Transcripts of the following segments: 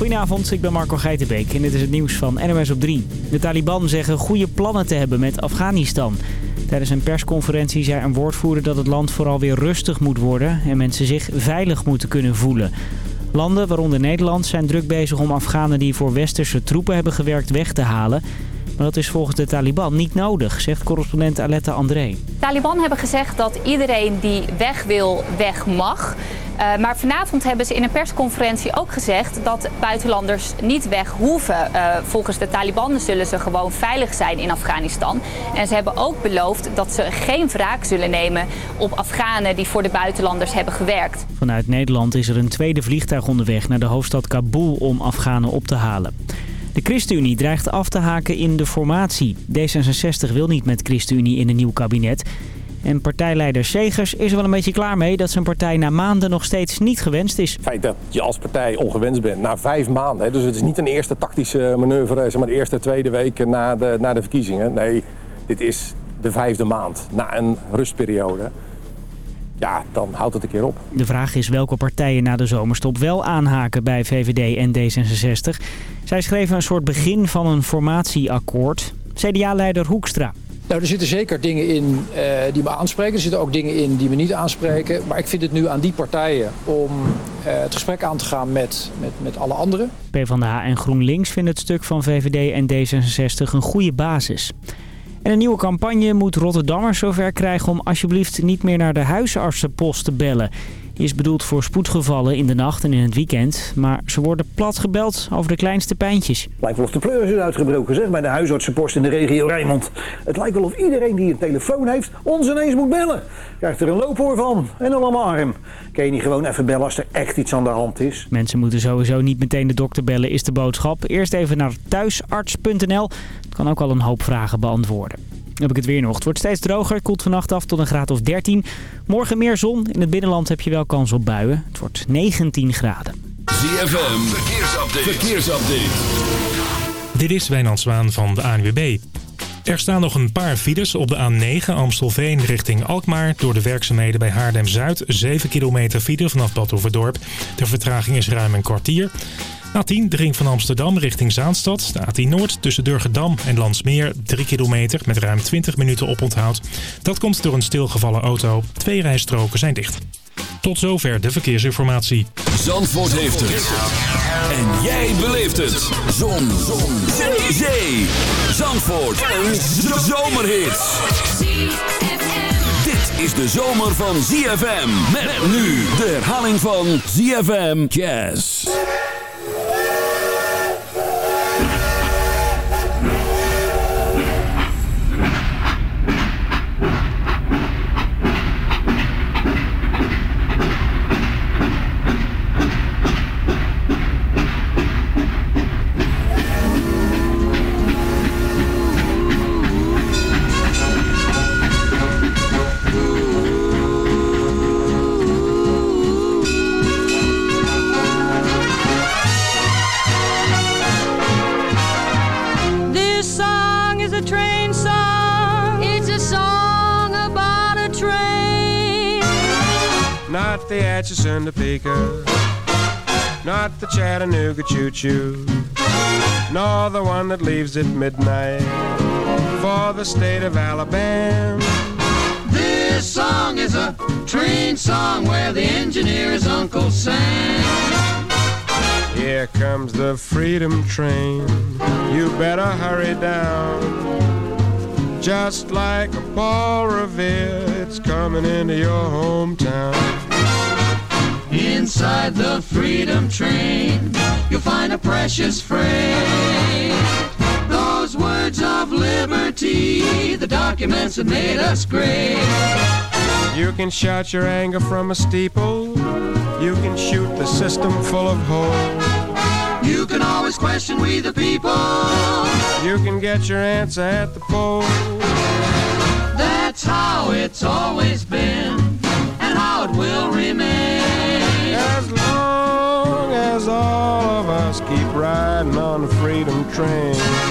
Goedenavond, ik ben Marco Geitenbeek en dit is het nieuws van NMS op 3. De Taliban zeggen goede plannen te hebben met Afghanistan. Tijdens een persconferentie zei een woordvoerder dat het land vooral weer rustig moet worden... en mensen zich veilig moeten kunnen voelen. Landen, waaronder Nederland, zijn druk bezig om Afghanen die voor westerse troepen hebben gewerkt weg te halen... Maar dat is volgens de Taliban niet nodig, zegt correspondent Aletta André. Taliban hebben gezegd dat iedereen die weg wil, weg mag. Uh, maar vanavond hebben ze in een persconferentie ook gezegd dat buitenlanders niet weg hoeven. Uh, volgens de Taliban zullen ze gewoon veilig zijn in Afghanistan. En ze hebben ook beloofd dat ze geen wraak zullen nemen op Afghanen die voor de buitenlanders hebben gewerkt. Vanuit Nederland is er een tweede vliegtuig onderweg naar de hoofdstad Kabul om Afghanen op te halen. De ChristenUnie dreigt af te haken in de formatie. D66 wil niet met ChristenUnie in een nieuw kabinet. En partijleider Segers is er wel een beetje klaar mee dat zijn partij na maanden nog steeds niet gewenst is. Het feit dat je als partij ongewenst bent na vijf maanden. Dus het is niet een eerste tactische manoeuvre, zeg maar de eerste, tweede week na de, na de verkiezingen. Nee, dit is de vijfde maand na een rustperiode. Ja, dan houdt het een keer op. De vraag is welke partijen na de zomerstop wel aanhaken bij VVD en D66. Zij schreven een soort begin van een formatieakkoord. CDA-leider Hoekstra. Nou, er zitten zeker dingen in uh, die me aanspreken. Er zitten ook dingen in die me niet aanspreken. Maar ik vind het nu aan die partijen om uh, het gesprek aan te gaan met, met, met alle anderen. PvdA en GroenLinks vinden het stuk van VVD en D66 een goede basis. En een nieuwe campagne moet Rotterdammers zover krijgen om alsjeblieft niet meer naar de huisartsenpost te bellen is bedoeld voor spoedgevallen in de nacht en in het weekend. Maar ze worden plat gebeld over de kleinste pijntjes. Het lijkt wel of de pleuris is uitgebroken zeg, bij de huisartsenpost in de regio Rijnmond. Het lijkt wel of iedereen die een telefoon heeft ons ineens moet bellen. Krijgt er een loophoor van en een alarm. Kun je niet gewoon even bellen als er echt iets aan de hand is? Mensen moeten sowieso niet meteen de dokter bellen, is de boodschap. Eerst even naar thuisarts.nl. Het kan ook al een hoop vragen beantwoorden heb ik het weer nog. Het wordt steeds droger, koelt vannacht af tot een graad of 13. Morgen meer zon. In het binnenland heb je wel kans op buien. Het wordt 19 graden. ZFM, verkeersupdate. verkeersupdate. Dit is Wijnand Zwaan van de ANWB. Er staan nog een paar files op de A9 Amstelveen richting Alkmaar. Door de werkzaamheden bij Haardem-Zuid. 7 kilometer file vanaf Bad Overdorp. De vertraging is ruim een kwartier. A10, de ring van Amsterdam richting Zaanstad. De A10 Noord tussen Durgedam en Landsmeer. 3 kilometer met ruim 20 minuten oponthoud. Dat komt door een stilgevallen auto. Twee rijstroken zijn dicht. Tot zover de verkeersinformatie. Zandvoort heeft het. En jij beleeft het. Zon. Zon. Zee. Zee. Zandvoort. Een zomerhit. Dit is de zomer van ZFM. Met nu de herhaling van ZFM Jazz. The Atchison, Topeka, not the Chattanooga Choo Choo, nor the one that leaves at midnight for the state of Alabama. This song is a train song where the engineer is Uncle Sam. Here comes the freedom train. You better hurry down. Just like a Paul Revere, it's coming into your hometown. Inside the freedom train, you'll find a precious freight. Those words of liberty, the documents that made us great. You can shout your anger from a steeple. You can shoot the system full of holes. You can always question we the people. You can get your answer at the poll. That's how it's always been, freedom train.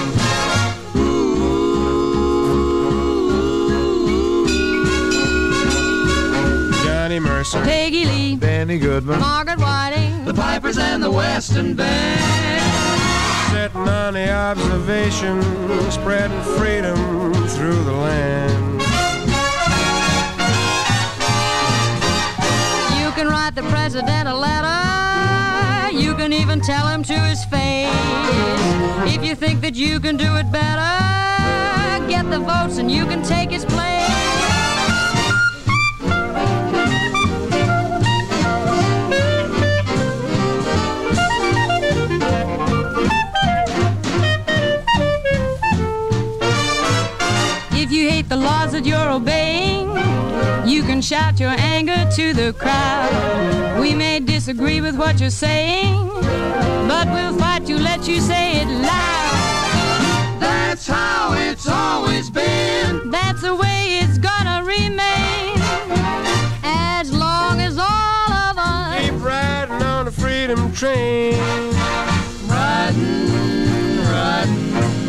Brooks, Peggy Lee, Benny Goodman, Margaret Whiting, the Pipers and the Western Band. sitting on the observation, spreading freedom through the land. You can write the president a letter. Can even tell him to his face. If you think that you can do it better, get the votes and you can take his place. If you hate the laws that you're obeying, you can shout your anger to the crowd. We may disagree with what you're saying, but we'll fight to let you say it loud. That's how it's always been. That's the way it's gonna remain. As long as all of us Keep riding on the freedom train. Riding, riding.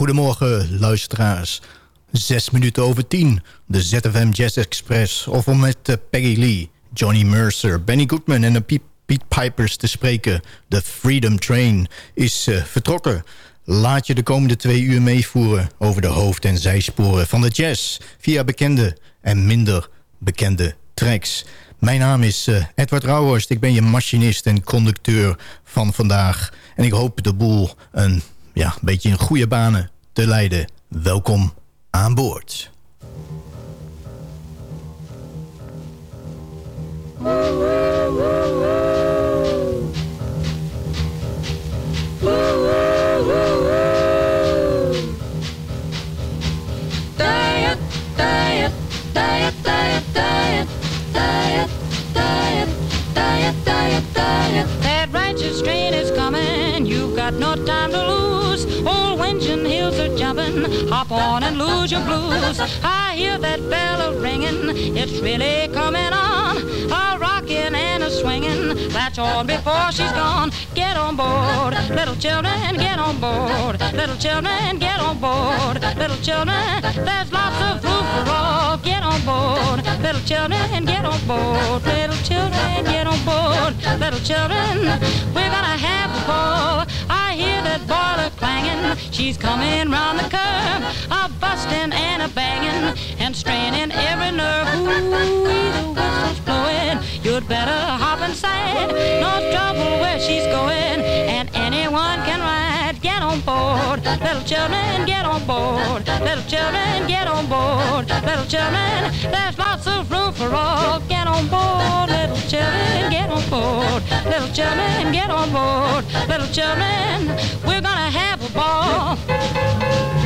Goedemorgen luisteraars. Zes minuten over tien. De ZFM Jazz Express. Of om met eh, Peggy Lee, Johnny Mercer, Benny Goodman en de Piet, Piet Pipers te spreken. De Freedom Train is eh, vertrokken. Laat je de komende twee uur meevoeren over de hoofd- en zijsporen van de jazz. Via bekende en minder bekende tracks. Mijn naam is eh, Edward Rauhorst. Ik ben je machinist en conducteur van vandaag. En ik hoop de boel een ja, een beetje in goede banen te leiden. Welkom aan boord. That righteous train is coming, you've got no time to lose. Winchon hills are jumping, hop on and lose your blues. I hear that bell a ringing, it's really coming on. A rocking and a swinging, latch on before she's gone. Get on board, little children, get on board. Little children, get on board. Little children, there's lots of room for all. Get on board, little children, get on board. Little children, get on board. Little children, we're gonna have a ball. That boiler clanging, she's coming round the curve, a busting and a banging and straining every nerve. Ooh, the whistle's blowing, you'd better hop inside. No trouble where she's going, and anyone can ride. Get on board, little children, get on board. Little children, get on board. Little children, there's lots of room for all. Get on board, children, get on board. Little children, get on board. Little children, we're gonna have a ball.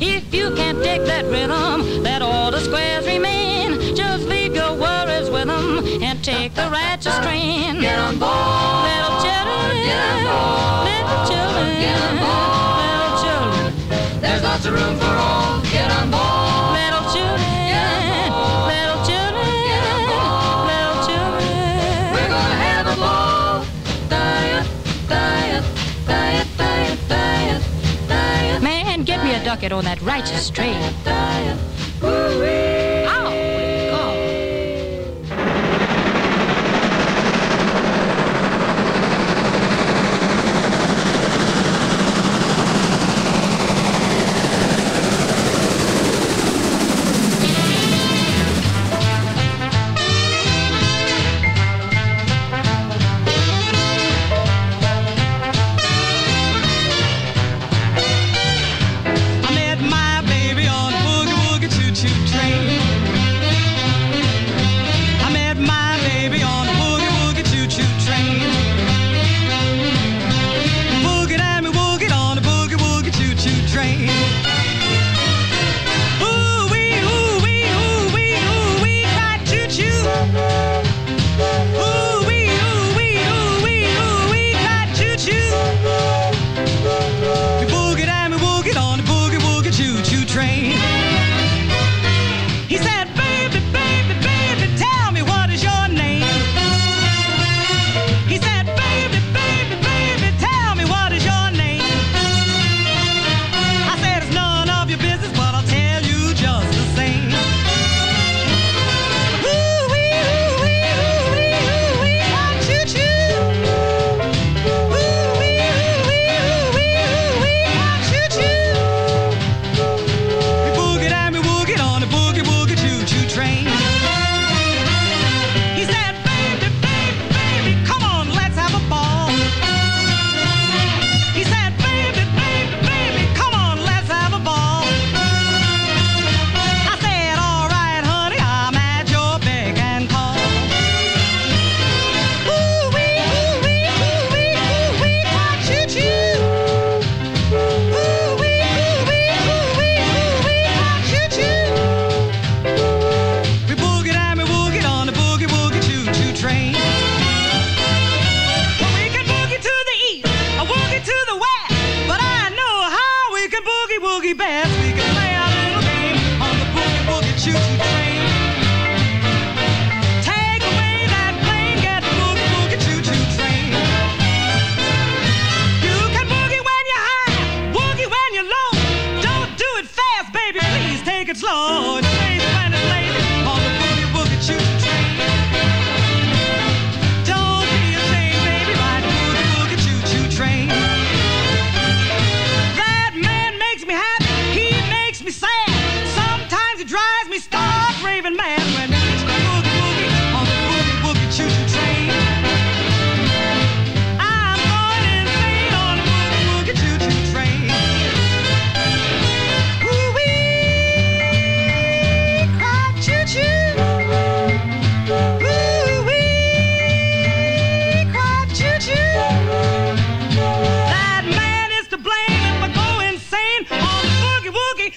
If you can't take that rhythm, let all the squares remain. Just leave your worries with them and take the righteous train. Get on board. Get on that righteous train.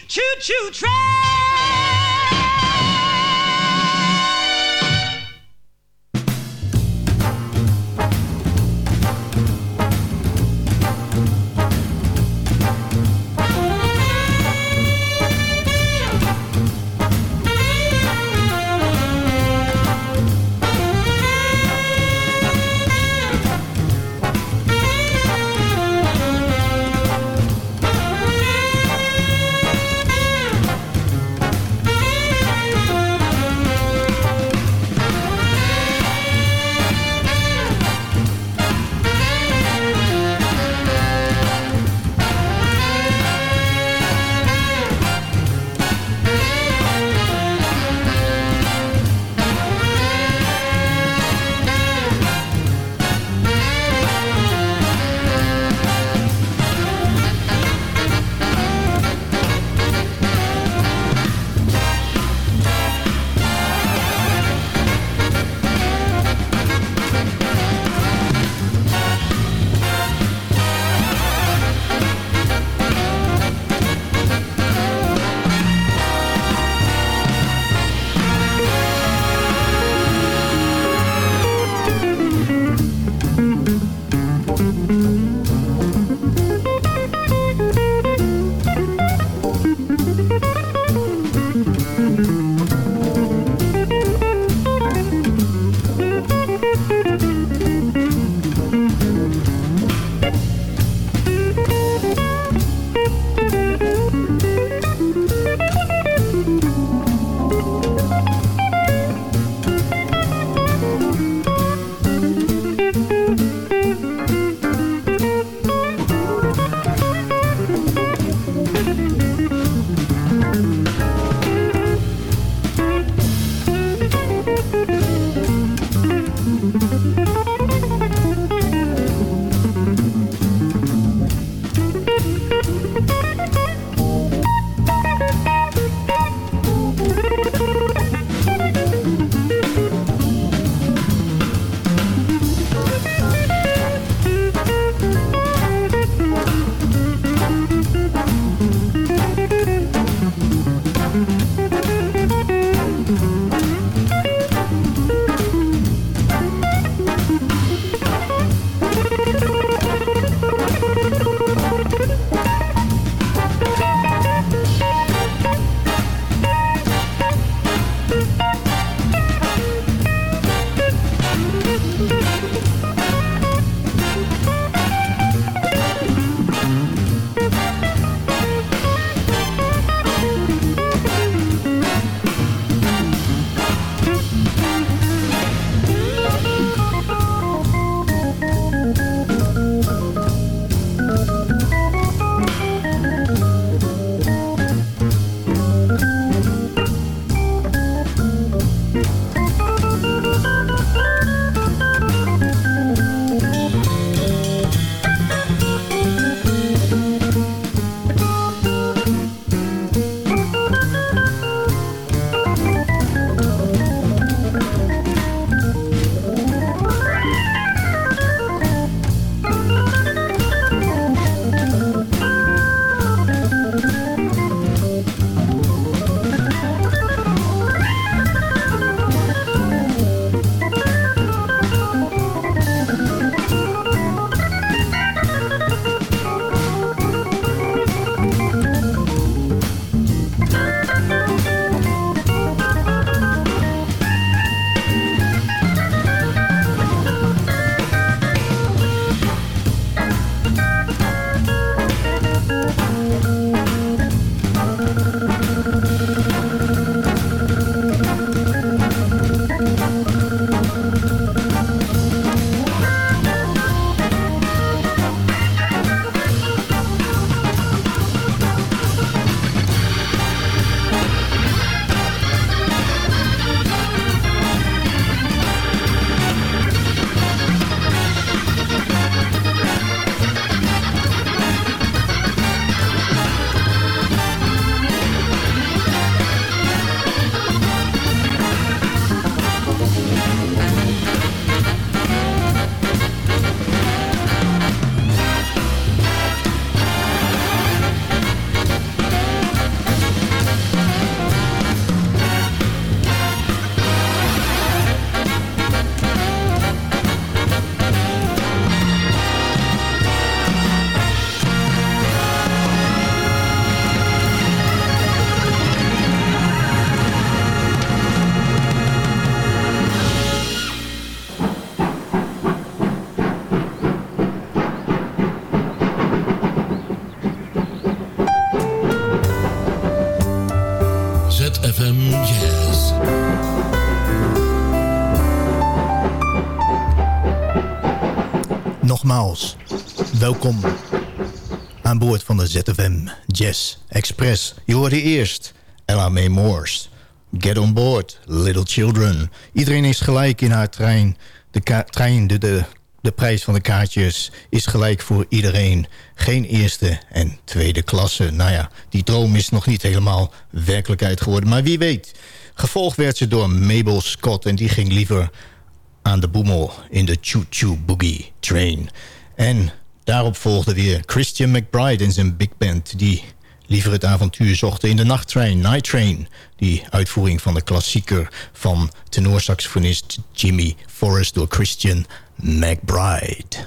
Choo-choo train. Nogmaals, welkom aan boord van de ZFM Jazz Express. Je hoorde eerst Ella May Morse. Get on board, little children. Iedereen is gelijk in haar trein. De trein, de, de, de prijs van de kaartjes is gelijk voor iedereen. Geen eerste en tweede klasse. Nou ja, die droom is nog niet helemaal werkelijkheid geworden. Maar wie weet. Gevolgd werd ze door Mabel Scott en die ging liever aan de boemel in de Choo Choo Boogie Train. En daarop volgde weer Christian McBride en zijn big band... die liever het avontuur zochten in de nachttrein, Night Train. Die uitvoering van de klassieker van tenorsaxofonist Jimmy Forrest door Christian McBride.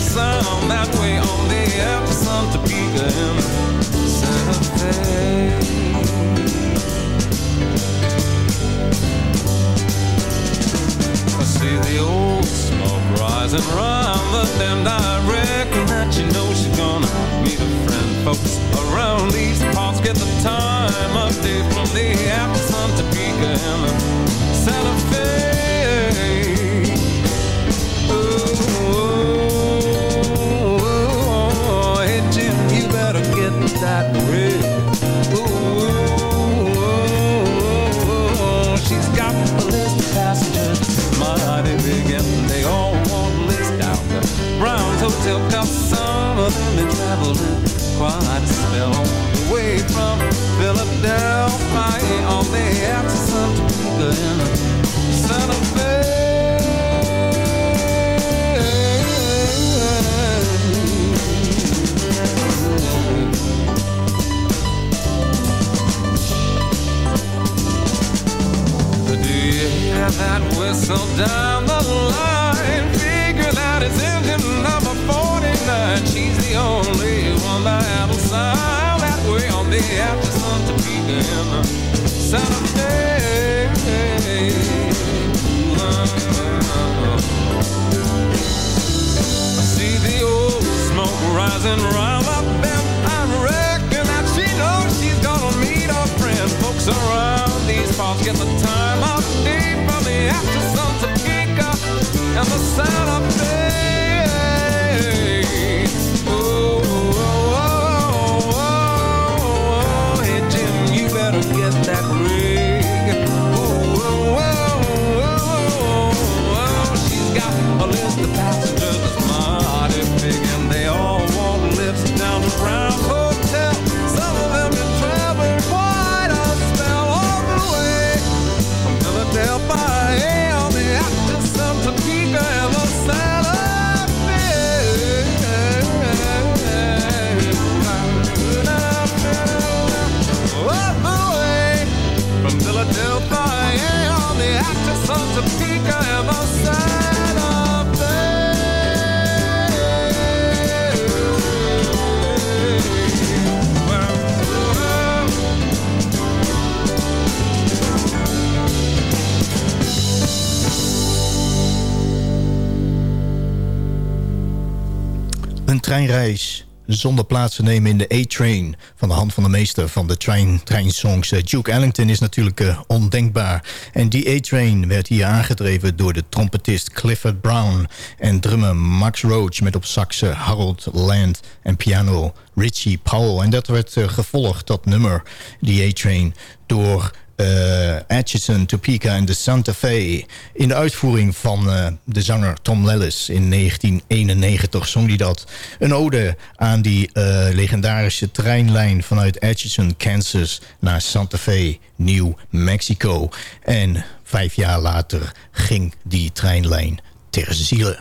Sound that way on the after Santa Topeka in Santa Fe. I see the old smoke rising round the bend. I reckon that you know she's gonna meet a friend. Folks around these parts get the time of day from the Santa Topeka and Santa Fe. That rig. Ooh, she's got a list of passengers, mighty big, and they all want to list. Out the Brown's Hotel, cause some of them been traveling quite a spell. On the way from Philadelphia on the after Santa Topeka and Santa that whistle down the line? Figure that it's engine number 49. She's the only one that will sound that way on the after Santa Topeka in the Santa I see the old smoke rising round the bend. I reckon that she knows she's gonna meet a friend. Folks around parts get the time of day from the after Santa Topeka and the Santa Fe. Oh, oh, oh, oh, oh, hey Jim, you better get that rig. Zonder plaats te nemen in de A-Train... van de hand van de meester van de trein, treinsongs. Eh, Duke Ellington is natuurlijk eh, ondenkbaar. En die A-Train werd hier aangedreven door de trompetist Clifford Brown... en drummer Max Roach met op saxen Harold Land en piano Richie Powell. En dat werd eh, gevolgd, dat nummer, die A-Train... door Atchison, Topeka en de Santa Fe. In de uitvoering van eh, de zanger Tom Lellis in 1991 zong hij dat. Een ode aan die eh, legendarische treinlijn vanuit Atchison, Kansas... naar Santa Fe, New Mexico. En vijf jaar later ging die treinlijn ter ziele.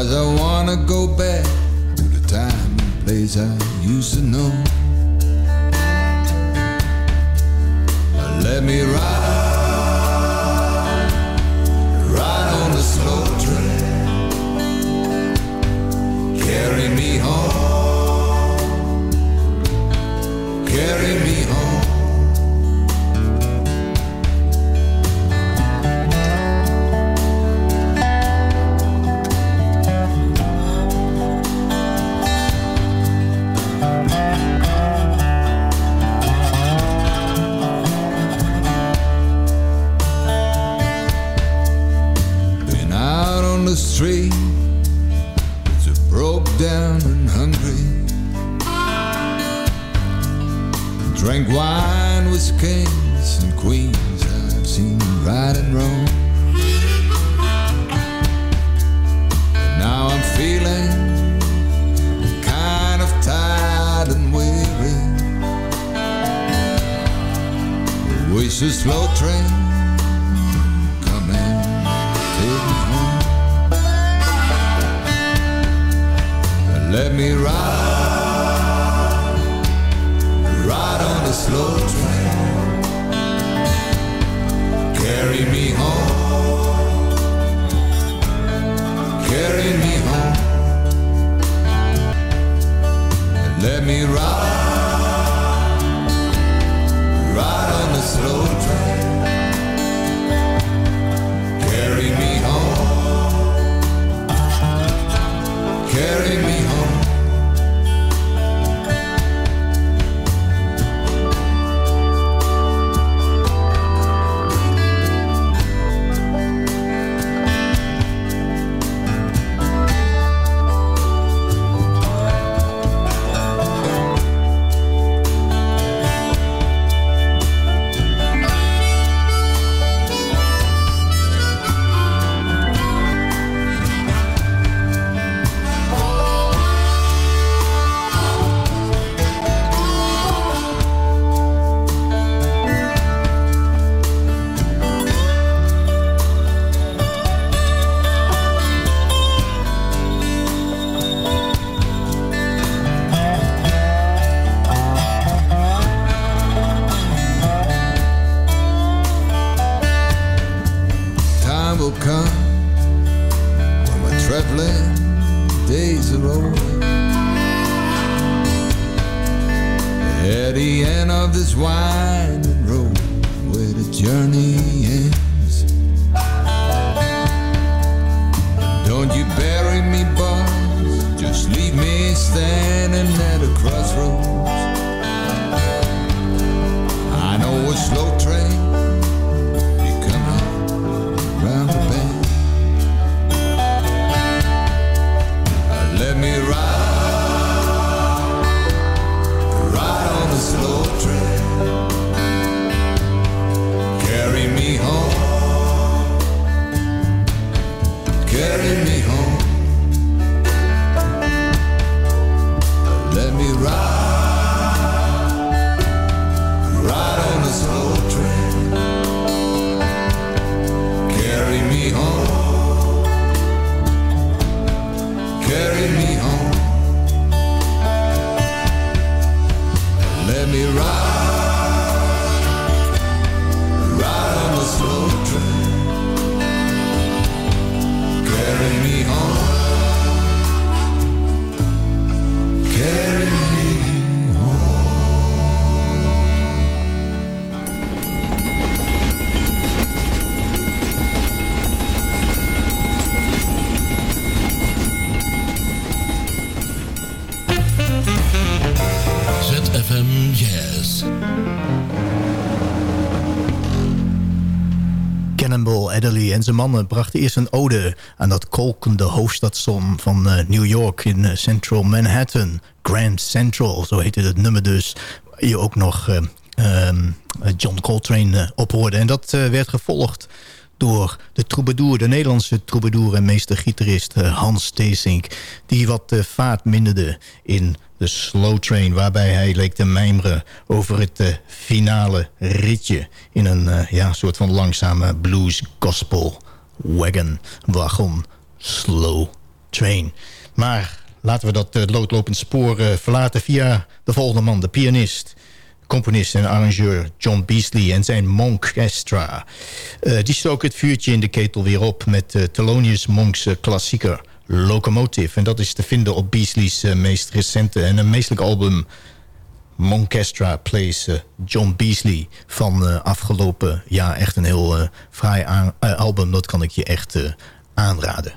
Cause I wanna go back to the time and place I used to know. Let me ride. carry me en zijn mannen brachten eerst een ode aan dat kolkende hoofdstadsom van eh, New York in eh, Central Manhattan. Grand Central, zo heette het nummer dus. Je ook nog eh, ehm, John Coltrane op hoorde. En dat werd gevolgd door de troubadour, de Nederlandse troubadour en meestergitarist eh, Hans Steesink... die wat eh, vaart minderde in de slow train... waarbij hij leek te mijmeren over het eh, finale ritje... in een ja, soort van langzame blues gospel wagon, wagon, slow train. Maar laten we dat loodlopend spoor verlaten via de volgende man, de pianist componist en arrangeur John Beasley en zijn Monkestra. Uh, die stoken het vuurtje in de ketel weer op met uh, Thelonious Monk's uh, klassieker Locomotive. En dat is te vinden op Beasley's meest recente en een meestelijk album Monkestra Plays John Beasley van afgelopen jaar. Echt een heel fraai album, dat kan ik je echt aanraden.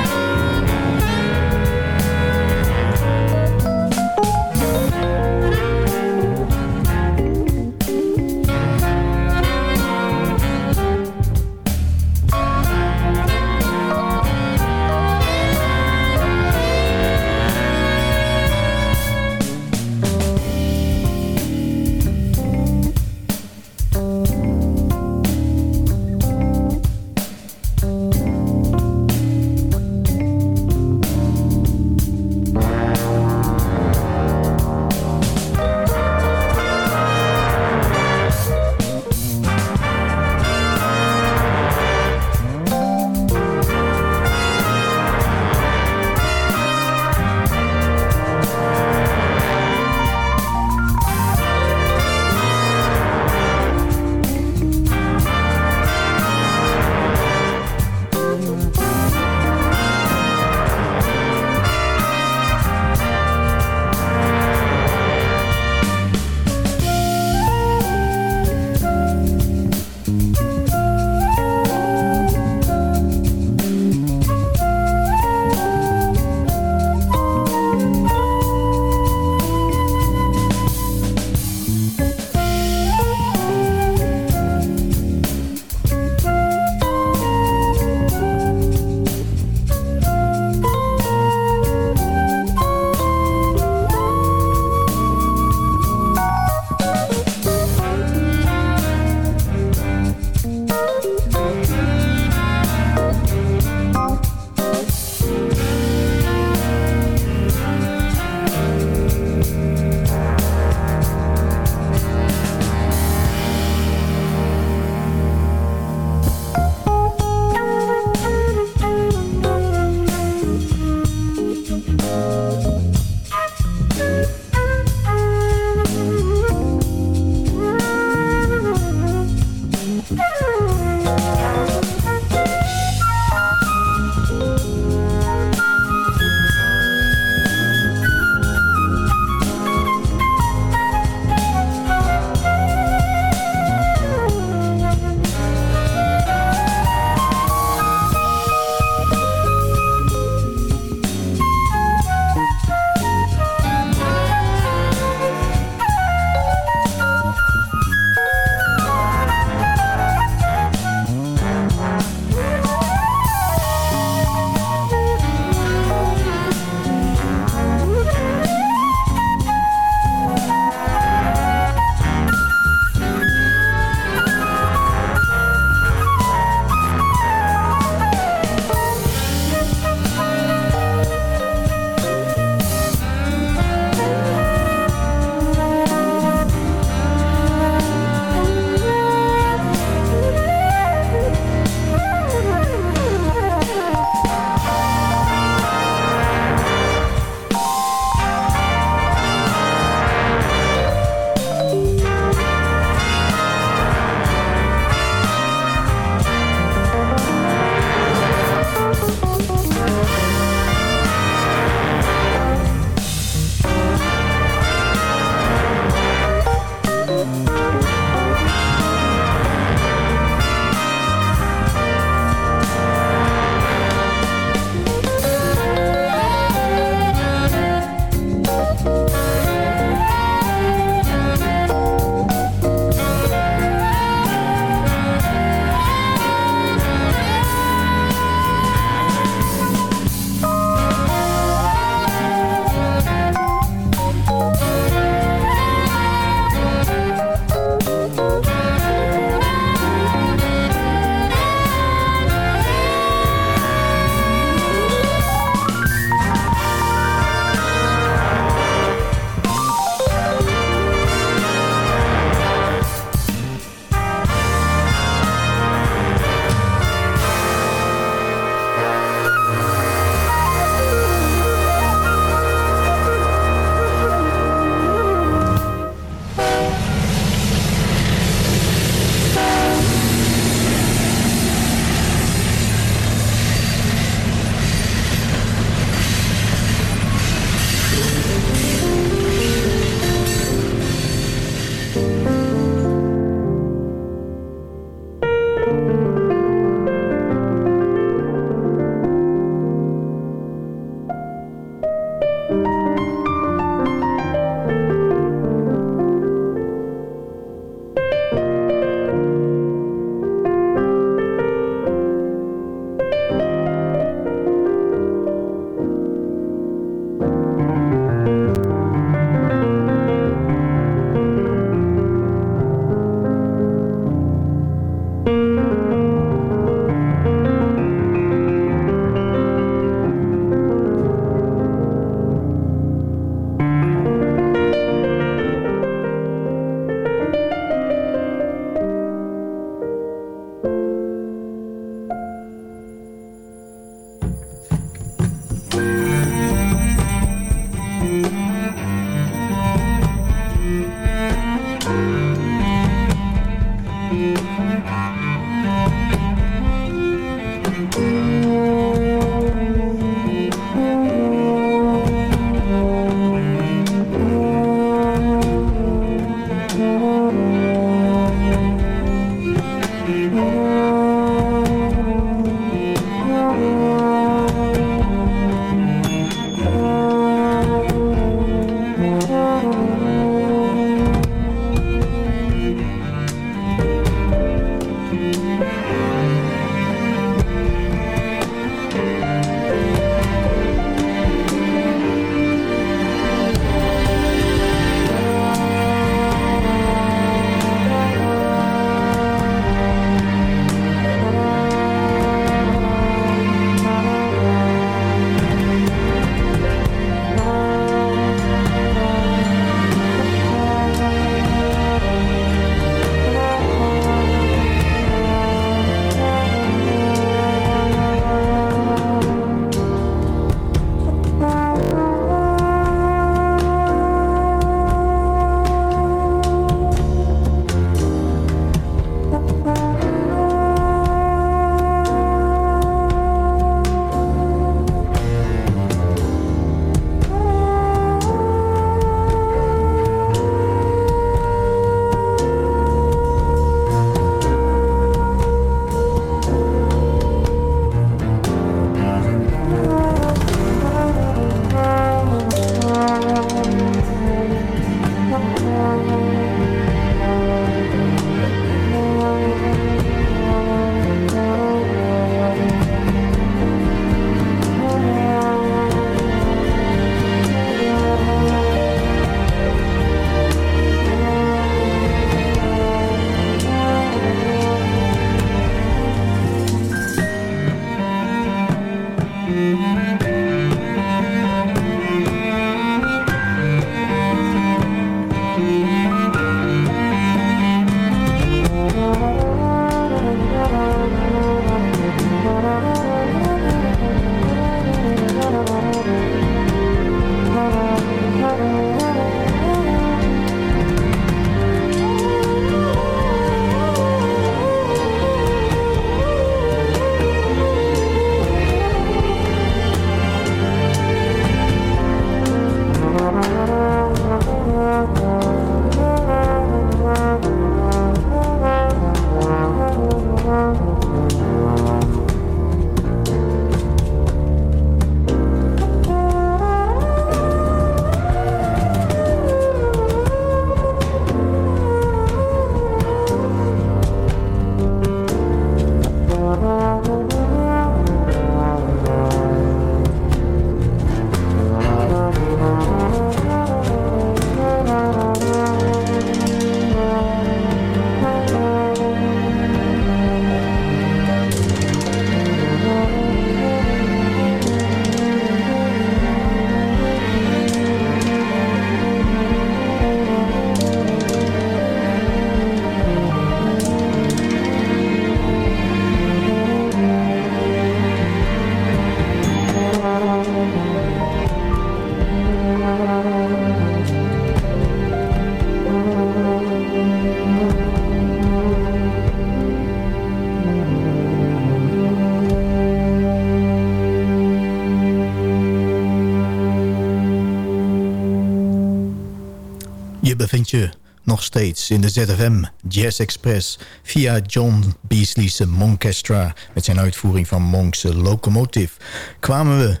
Steeds in de ZFM Jazz Express... via John Beasley's Monkestra... met zijn uitvoering van Monk's Locomotive... kwamen we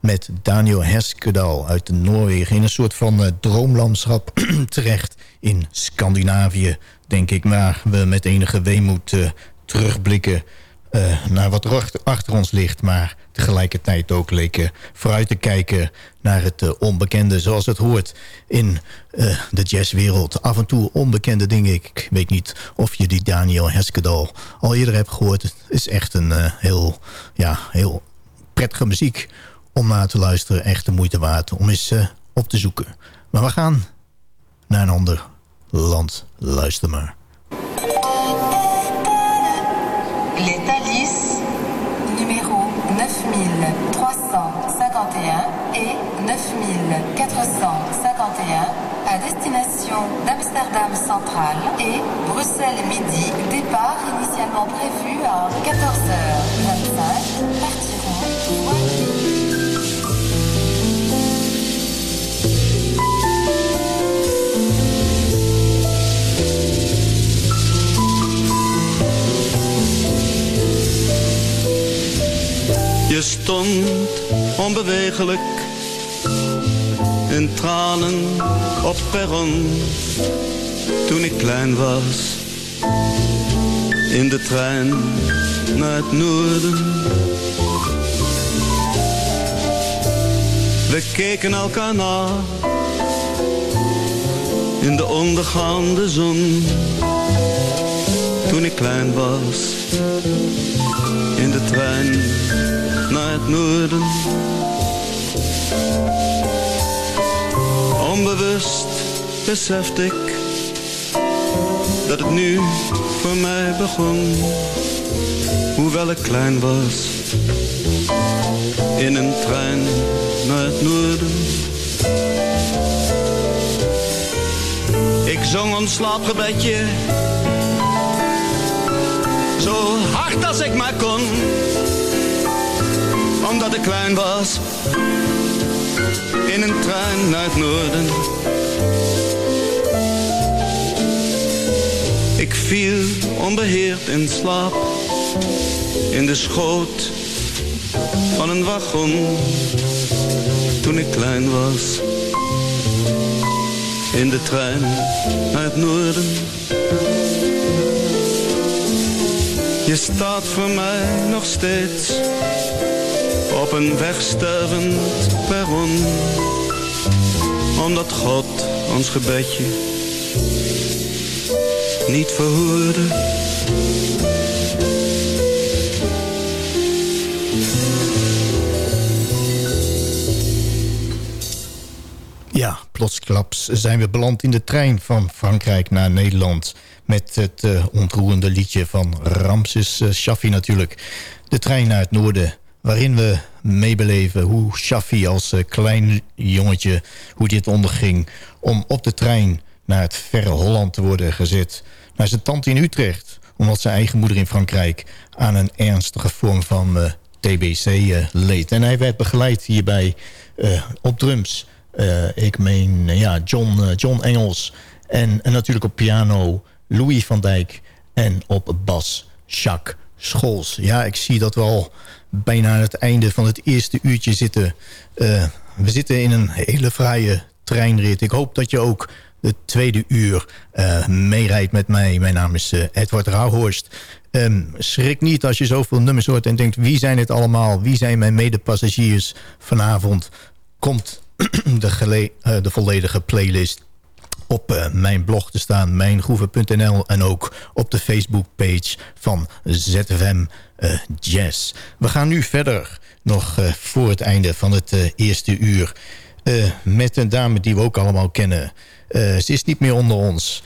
met Daniel Heskedal uit Noorwegen... in een soort van uh, droomlandschap terecht in Scandinavië, denk ik. Maar we met enige weemoed uh, terugblikken uh, naar wat er achter, ons ligt... maar tegelijkertijd ook leken vooruit te kijken naar het uh, onbekende... zoals het hoort in uh, de jazzwereld. Af en toe onbekende dingen. Ik weet niet of je die Daniel Heskedal al eerder hebt gehoord. Het is echt een heel, ja, heel prettige muziek om naar te luisteren. Echt de moeite waard om eens op te zoeken. Maar we gaan naar een ander land. Luister maar. 9351 et 9451 à destination d'Amsterdam Central et Bruxelles Midi. Départ initialement prévu à 14h25. Partiront Je stond onbewegelijk in tranen op perron toen ik klein was. In de trein naar het noorden. We keken elkaar na in de ondergaande zon toen ik klein was. In de trein naar het noorden. Onbewust besefte ik dat het nu voor mij begon. Hoewel ik klein was, in een trein naar het noorden. Ik zong een slaapgebedje, zo hard als ik maar kon omdat ik klein was. In een trein naar het noorden. Ik viel onbeheerd in slaap. In de schoot van een wagon. Toen ik klein was. In de trein naar het noorden. Je staat voor mij nog steeds op een wegstervend perron. Omdat God ons gebedje niet verhoorde. Ja, plotsklaps zijn we beland in de trein van Frankrijk naar Nederland. Met het uh, ontroerende liedje van Ramses uh, Shaffi natuurlijk. De trein naar het noorden waarin we meebeleven hoe Shaffi als uh, klein jongetje... hoe dit onderging om op de trein naar het verre Holland te worden gezet. Naar zijn tante in Utrecht, omdat zijn eigen moeder in Frankrijk... aan een ernstige vorm van uh, TBC uh, leed. En hij werd begeleid hierbij op drums. ik meen ja, John, John Engels. En, en natuurlijk op piano Louis van Dijk. En op bas Jacques Scholz. Ja, ik zie dat we al bijna aan het einde van het eerste uurtje zitten. Uh, we zitten in een hele fraaie treinrit. Ik hoop dat je ook de tweede uur uh, meerijdt met mij. Mijn naam is uh, Edward Rauhorst. Um, schrik niet als je zoveel nummers hoort en denkt... wie zijn het allemaal? Wie zijn mijn medepassagiers vanavond? Komt de, de volledige playlist op uh, mijn blog te staan, mijngroeven.nl... en ook op de Facebook-page van ZFM uh, Jazz. We gaan nu verder, nog uh, voor het einde van het eerste uur... met een dame die we ook allemaal kennen. ze is niet meer onder ons.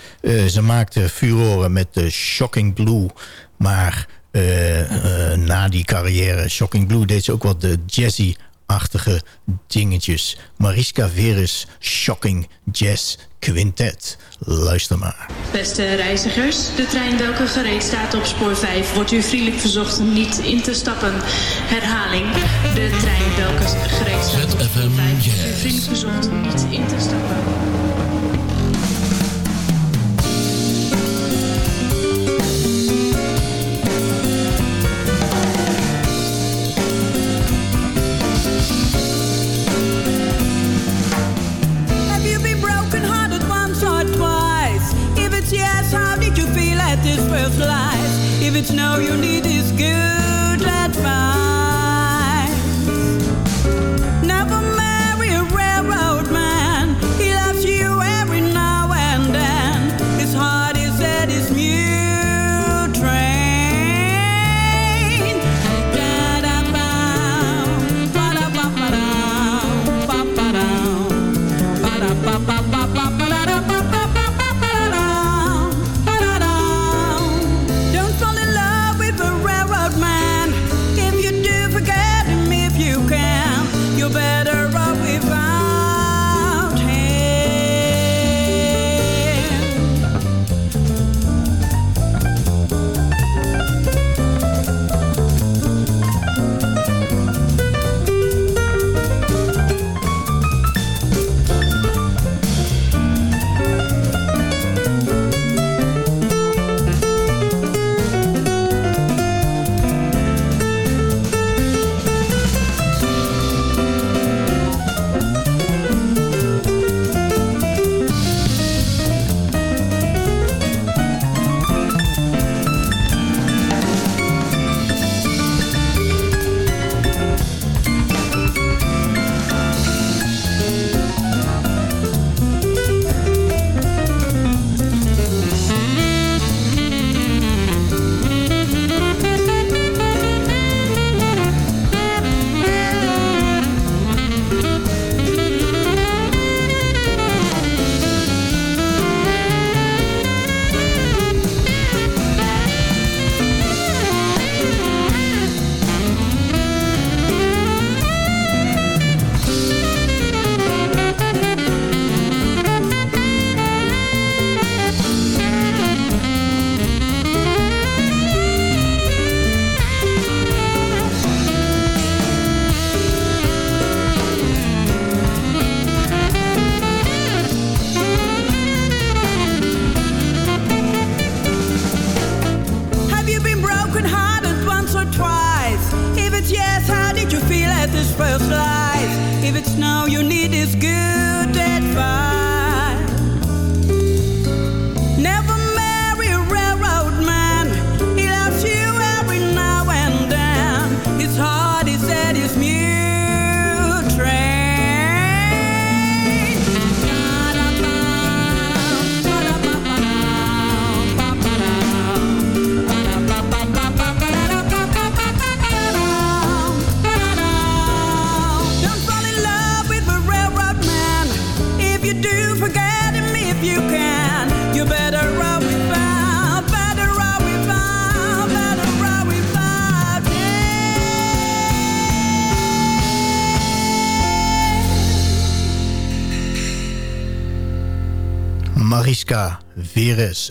ze maakte furoren met de Shocking Blue... maar na die carrière Shocking Blue deed ze ook wat de jazzy achtige dingetjes. Mariska Veres Shocking Jazz Quintet. Luister maar. Beste reizigers, de trein welke gereed staat op spoor 5... wordt u vriendelijk verzocht niet in te stappen. Herhaling, de trein welke gereed staat op spoor 5... wordt u vriendelijk verzocht niet in te stappen. Life. If it's no, you need is good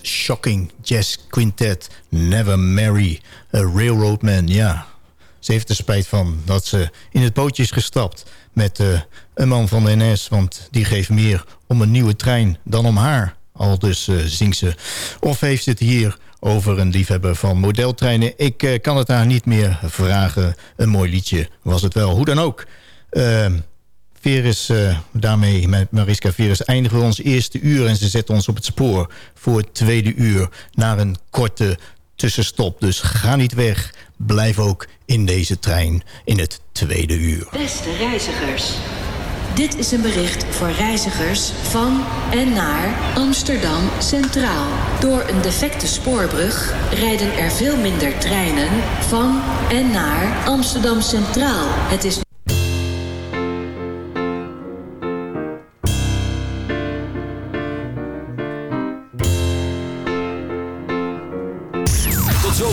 Shocking Jazz Quintet, Never Marry, a Railroadman. Ja, ze heeft er spijt van dat ze in het bootje is gestapt met eh, een man van de NS. Want die geeft meer om een nieuwe trein dan om haar. Al dus eh, zingt ze. Of heeft het hier over een liefhebber van modeltreinen. Ik eh, kan het haar niet meer vragen. Een mooi liedje was het wel. Hoe dan ook. Veres, eh, daarmee met Mariska Veres eindigen we ons eerste uur... en ze zetten ons op het spoor voor het tweede uur... naar een korte tussenstop. Dus ga niet weg. Blijf ook in deze trein in het tweede uur. Beste reizigers. Dit is een bericht voor reizigers van en naar Amsterdam Centraal. Door een defecte spoorbrug rijden er veel minder treinen van en naar Amsterdam Centraal. Het is